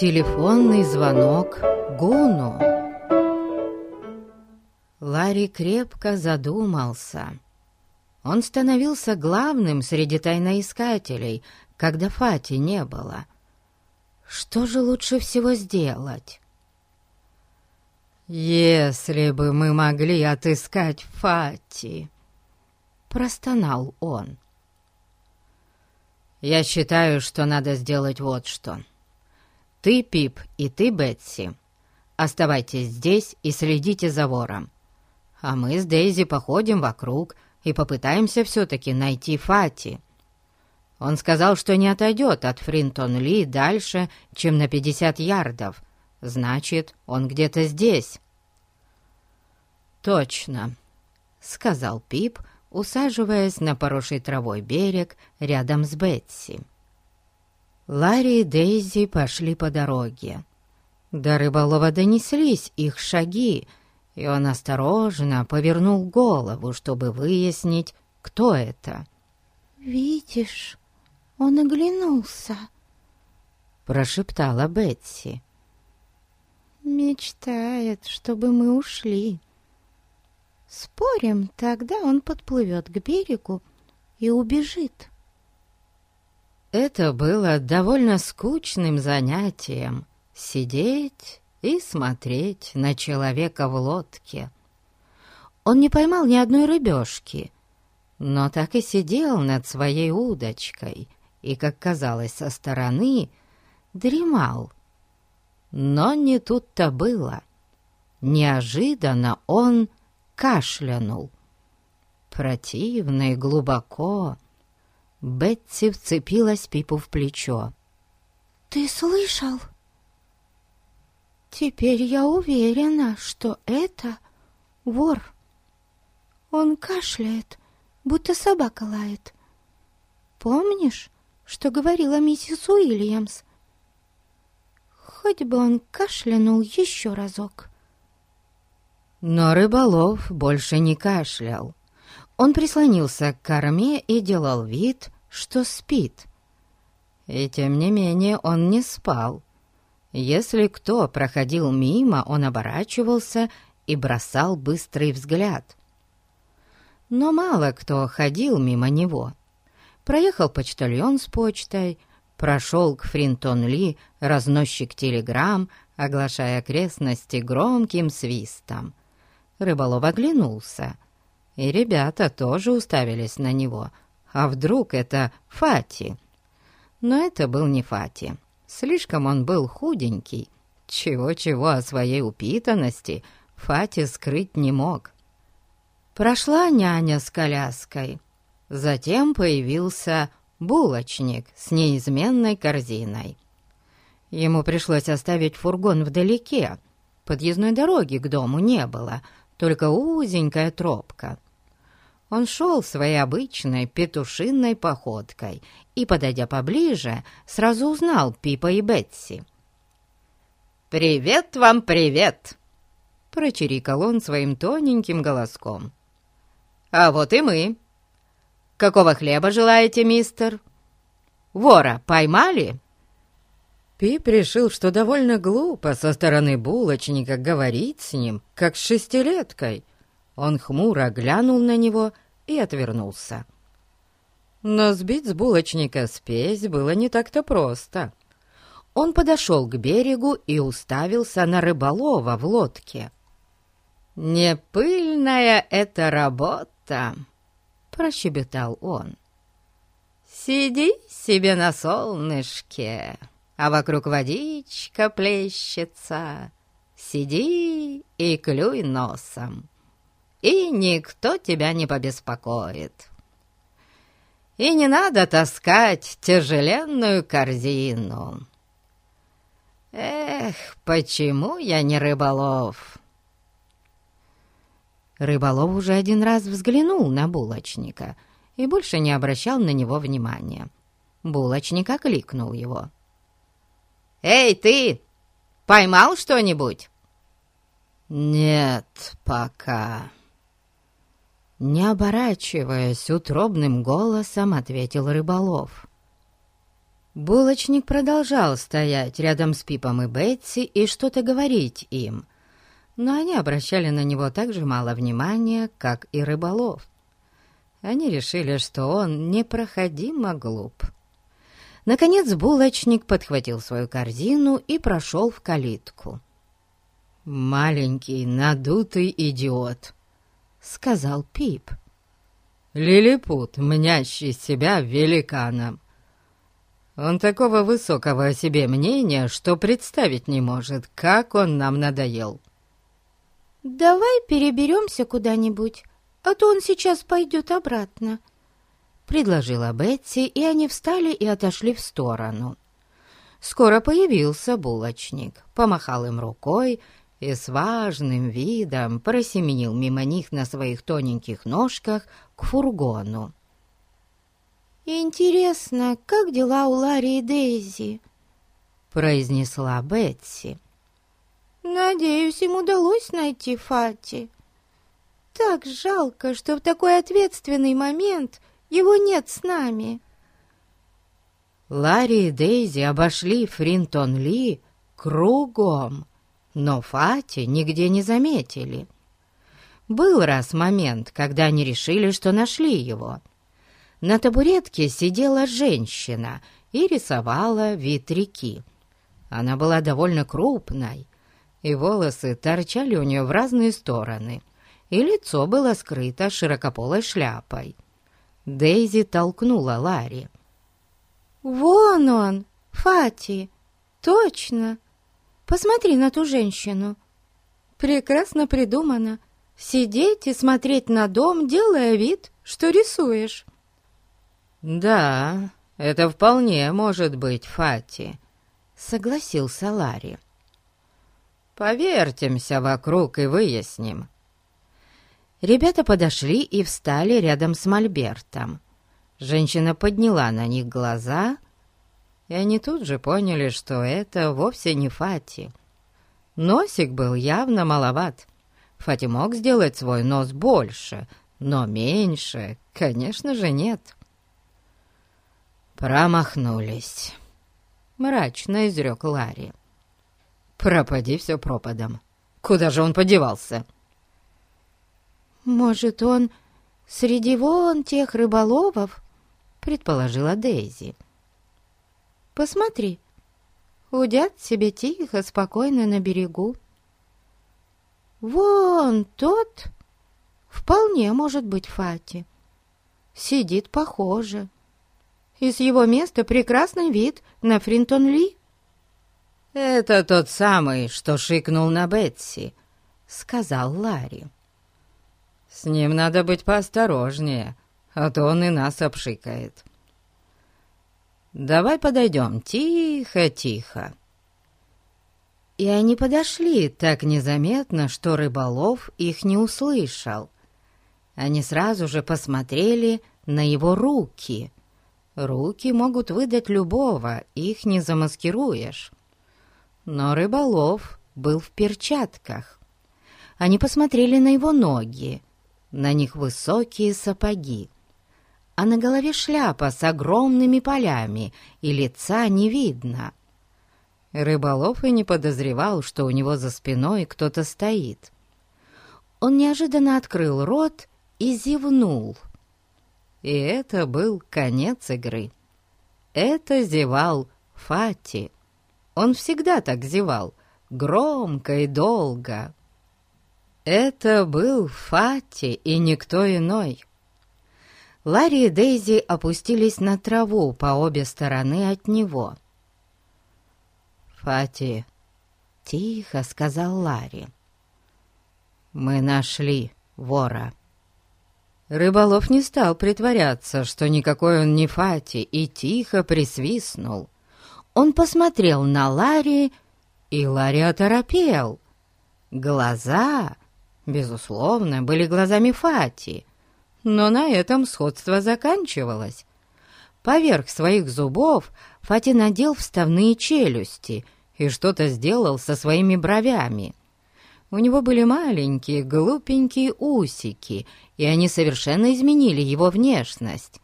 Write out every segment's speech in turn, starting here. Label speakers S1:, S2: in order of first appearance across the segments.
S1: Телефонный звонок Гуну. Ларри крепко задумался. Он становился главным среди тайноискателей, когда Фати не было. Что же лучше всего сделать? «Если бы мы могли отыскать Фати!» — простонал он. «Я считаю, что надо сделать вот что. Ты, Пип, и ты, Бетси, оставайтесь здесь и следите за вором. А мы с Дейзи походим вокруг и попытаемся все-таки найти Фати. Он сказал, что не отойдет от Фринтон-Ли дальше, чем на 50 ярдов. Значит, он где-то здесь». «Точно», — сказал Пип, усаживаясь на поросший травой берег рядом с Бетси. Ларри и Дейзи пошли по дороге. До рыболова донеслись их шаги, и он осторожно повернул голову, чтобы выяснить, кто это.
S2: «Видишь, он оглянулся», —
S1: прошептала Бетси.
S2: «Мечтает, чтобы мы ушли. Спорим, тогда он подплывет к берегу и убежит».
S1: Это было довольно скучным занятием — сидеть и смотреть на человека в лодке. Он не поймал ни одной рыбешки, но так и сидел над своей удочкой и, как казалось со стороны, дремал. Но не тут-то было. Неожиданно он кашлянул. Противно и глубоко. Бетси вцепилась Пипу в плечо.
S2: «Ты слышал?» «Теперь я уверена, что это вор. Он кашляет, будто собака лает. Помнишь, что говорила миссис Уильямс? Хоть бы он кашлянул еще разок».
S1: Но рыболов больше не кашлял. Он прислонился к корме и делал вид, что спит. И тем не менее он не спал. Если кто проходил мимо, он оборачивался и бросал быстрый взгляд. Но мало кто ходил мимо него. Проехал почтальон с почтой, прошел к Фринтон-Ли разносчик телеграмм, оглашая окрестности громким свистом. Рыболов оглянулся — и ребята тоже уставились на него. А вдруг это Фати? Но это был не Фати. Слишком он был худенький. Чего-чего о своей упитанности Фати скрыть не мог. Прошла няня с коляской. Затем появился булочник с неизменной корзиной. Ему пришлось оставить фургон вдалеке. Подъездной дороги к дому не было, только узенькая тропка — он шел своей обычной петушинной походкой и, подойдя поближе, сразу узнал Пипа и Бетси. «Привет вам, привет!» — прочирикал он своим тоненьким голоском. «А вот и мы. Какого хлеба желаете, мистер? Вора поймали?» Пип решил, что довольно глупо со стороны булочника говорить с ним, как с шестилеткой, он хмуро глянул на него и отвернулся. Но сбить с булочника спесь было не так-то просто. Он подошел к берегу и уставился на рыболова в лодке. «Не пыльная эта работа!» — прощебетал он. «Сиди себе на солнышке, а вокруг водичка плещется. Сиди и клюй носом и никто тебя не побеспокоит. И не надо таскать тяжеленную корзину. Эх, почему я не рыболов? Рыболов уже один раз взглянул на булочника и больше не обращал на него внимания. Булочник окликнул его. «Эй, ты! Поймал что-нибудь?» «Нет, пока», не оборачиваясь, утробным голосом ответил рыболов. Булочник продолжал стоять рядом с Пипом и Бетси и что-то говорить им, но они обращали на него так же мало внимания, как и рыболов. Они решили, что он непроходимо глуп. Наконец булочник подхватил свою корзину и прошел в калитку. «Маленький надутый идиот», — сказал Пип. «Лилипут, мнящий себя великаном. Он такого высокого о себе мнения, что представить не может, как он нам надоел».
S2: «Давай переберемся куда-нибудь, а то он сейчас пойдет обратно», — предложила Бетси, и они встали и отошли в сторону. Скоро появился булочник, помахал им рукой и с важным видом просеменил мимо них на своих тоненьких ножках к фургону. «Интересно, как дела у Ларри и Дейзи?» — произнесла Бетси. «Надеюсь, им удалось найти Фати. Так жалко, что в такой ответственный момент его нет с нами».
S1: Ларри и Дейзи обошли Фринтон-Ли кругом но Фати нигде не заметили. Был раз момент, когда они решили, что нашли его. На табуретке сидела женщина и рисовала вид реки. Она была довольно крупной, и волосы торчали у нее в разные стороны, и лицо было скрыто широкополой шляпой. Дейзи толкнула Ларри.
S2: «Вон он, Фати! Точно!» Посмотри на ту женщину. Прекрасно придумано. Сидеть и смотреть на дом, делая вид, что рисуешь.
S1: «Да, это вполне может быть Фати», — согласился Ларри. «Повертимся вокруг и выясним». Ребята подошли и встали рядом с Мольбертом. Женщина подняла на них глаза — и они тут же поняли, что это вовсе не Фати. Носик был явно маловат. Фати мог сделать свой нос больше, но меньше, конечно же, нет. Промахнулись. Мрачно изрек Ларри. Пропади все пропадом. Куда же он подевался?
S2: Может, он среди вон тех рыболовов? Предположила Дейзи. Посмотри, удят себе тихо, спокойно на берегу. Вон тот вполне может быть Фати. Сидит похоже. И с его места прекрасный вид на Фринтон-Ли.
S1: «Это тот самый, что шикнул на Бетси», — сказал Ларри. «С ним надо быть поосторожнее, а то он и нас обшикает». Давай подойдем тихо-тихо». И они подошли так незаметно, что рыболов их не услышал. Они сразу же посмотрели на его руки. Руки могут выдать любого, их не замаскируешь. Но рыболов был в перчатках. Они посмотрели на его ноги, на них высокие сапоги а на голове шляпа с огромными полями, и лица не видно. Рыболов и не подозревал, что у него за спиной кто-то стоит. Он неожиданно открыл рот и зевнул. И это был конец игры. Это зевал Фати. Он всегда так зевал, громко и долго. Это был Фати и никто иной. Ларри и Дейзи опустились на траву по обе стороны от него. «Фати», — тихо сказал Ларри, — «мы нашли вора». Рыболов не стал притворяться, что никакой он не Фати, и тихо присвистнул. Он посмотрел на Ларри, и Ларри оторопел. Глаза, безусловно, были глазами Фати, но на этом сходство заканчивалось. Поверх своих зубов Фати надел вставные челюсти и что-то сделал со своими бровями. У него были маленькие, глупенькие усики, и они совершенно изменили его внешность.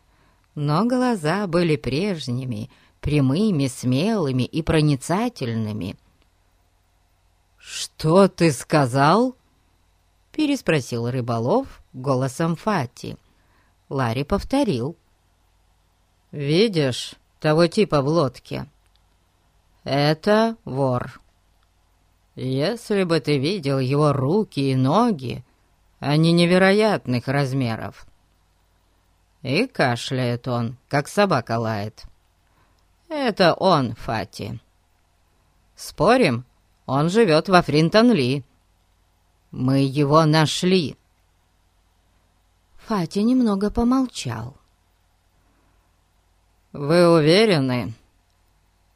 S1: Но глаза были прежними, прямыми, смелыми и проницательными. «Что ты сказал?» — переспросил рыболов голосом Фати. Ларри повторил. «Видишь того типа в лодке? Это вор. Если бы ты видел его руки и ноги, они невероятных размеров. И кашляет он, как собака лает. Это он, Фати. Спорим, он живет во Фринтон-Ли. Мы его нашли.
S2: Фати немного помолчал.
S1: «Вы уверены?»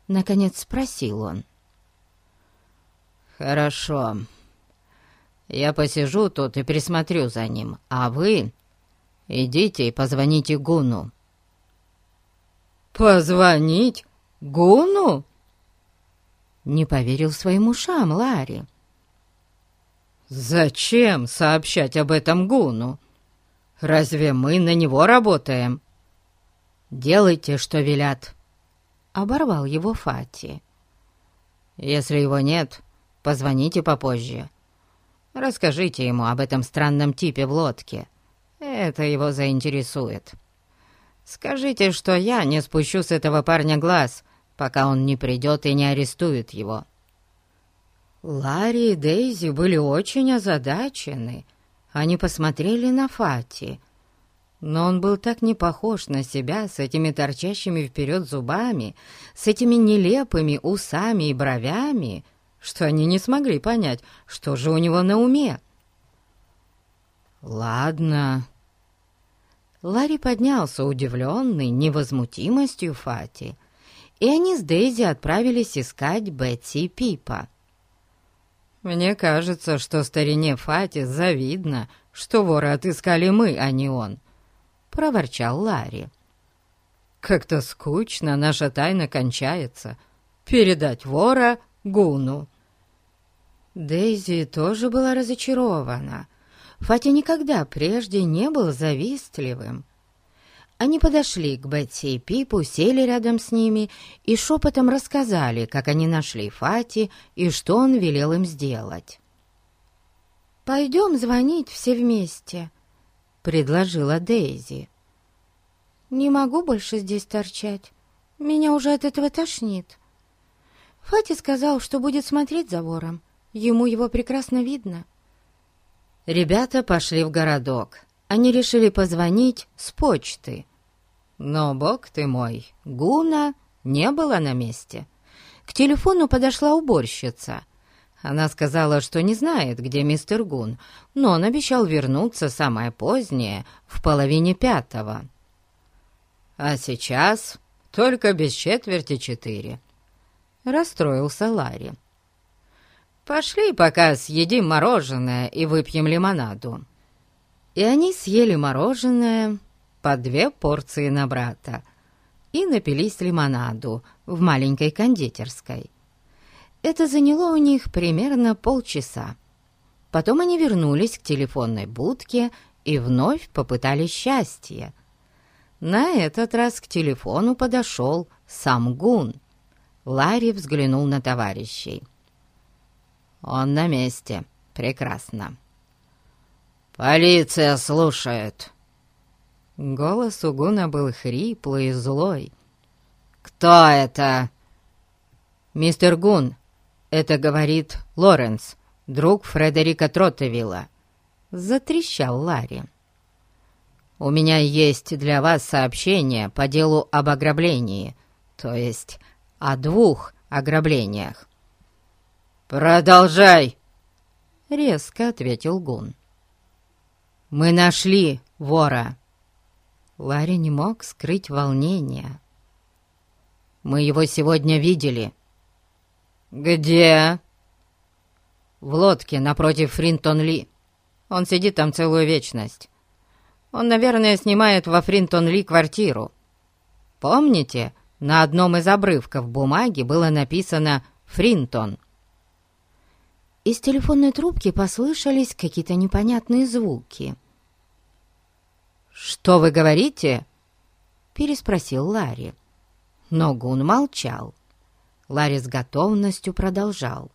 S2: Наконец спросил он.
S1: «Хорошо. Я посижу тут и присмотрю за ним, а вы идите и позвоните Гуну». «Позвонить Гуну?»
S2: Не поверил своим ушам Ларри.
S1: «Зачем сообщать об этом Гуну? Разве мы на него работаем?» «Делайте, что велят», — оборвал его Фати. «Если его нет, позвоните попозже. Расскажите ему об этом странном типе в лодке. Это его заинтересует. Скажите, что я не спущу с этого парня глаз, пока он не придет и не арестует его». Ларри и Дейзи были очень озадачены. Они посмотрели на Фати — но он был так не похож на себя с этими торчащими вперед зубами, с этими нелепыми усами и бровями, что они не смогли понять, что же у него на уме. «Ладно». Ларри поднялся, удивленный невозмутимостью Фати, и они с Дейзи отправились искать Бетси и Пипа. «Мне кажется, что старине Фати завидно, что воры отыскали мы, а не он», — проворчал Ларри. «Как-то скучно наша тайна кончается. Передать вора Гуну». Дейзи тоже была разочарована. Фати никогда прежде не был завистливым. Они подошли к Бетси и Пипу, сели рядом с ними и шепотом рассказали, как они нашли Фати и что он велел им сделать.
S2: «Пойдем звонить все вместе», — предложила Дейзи. «Не могу больше здесь торчать. Меня уже от этого тошнит. Фати сказал, что будет смотреть за вором. Ему его прекрасно видно».
S1: Ребята пошли в городок. Они решили позвонить с почты. Но, бог ты мой, Гуна не было на месте. К телефону подошла уборщица — она сказала, что не знает, где мистер Гун, но он обещал вернуться самое позднее, в половине пятого. А сейчас только без четверти четыре. Расстроился Ларри. «Пошли пока съедим мороженое и выпьем лимонаду». И они съели мороженое по две порции на брата и напились лимонаду в маленькой кондитерской. Это заняло у них примерно полчаса. Потом они вернулись к телефонной будке и вновь попытали счастье. На этот раз к телефону подошел сам Гун. Ларри взглянул на товарищей. «Он на месте. Прекрасно». «Полиция слушает!» Голос у был хриплый и злой. «Кто это?» «Мистер Гун, «Это говорит Лоренс, друг Фредерика Троттевилла», — затрещал Ларри. «У меня есть для вас сообщение по делу об ограблении, то есть о двух ограблениях». «Продолжай!» — резко ответил Гун. «Мы нашли вора!» Ларри не мог скрыть волнения. «Мы его сегодня видели», «Где?» «В лодке напротив Фринтон-Ли. Он сидит там целую вечность. Он, наверное, снимает во Фринтон-Ли квартиру. Помните, на одном из обрывков бумаги было написано «Фринтон».
S2: Из телефонной трубки послышались какие-то непонятные звуки.
S1: «Что вы говорите?»
S2: — переспросил Ларри.
S1: Но Гун молчал. Ларри с готовностью продолжал.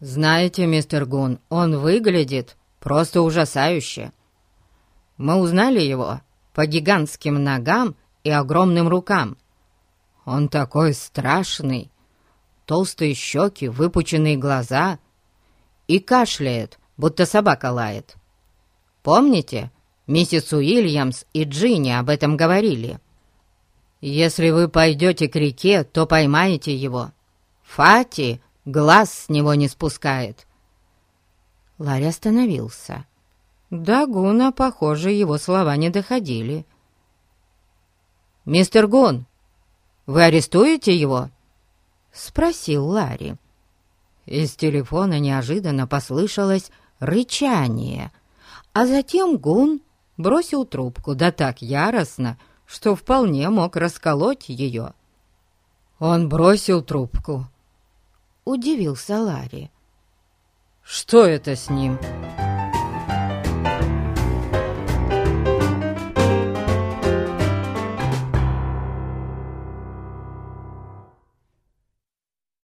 S1: «Знаете, мистер Гун, он выглядит просто ужасающе. Мы узнали его по гигантским ногам и огромным рукам. Он такой страшный, толстые щеки, выпученные глаза и кашляет, будто собака лает. Помните, миссис Уильямс и Джинни об этом говорили?» Если вы пойдете к реке, то поймаете его. Фати глаз с него не спускает».
S2: Ларри остановился. До Гуна, похоже, его слова не доходили.
S1: «Мистер Гун, вы арестуете его?»
S2: — спросил Ларри. Из телефона неожиданно послышалось рычание, а затем Гун бросил трубку да так яростно, что вполне мог расколоть ее.
S1: «Он бросил трубку», —
S2: удивился Ларри.
S1: «Что это с ним?»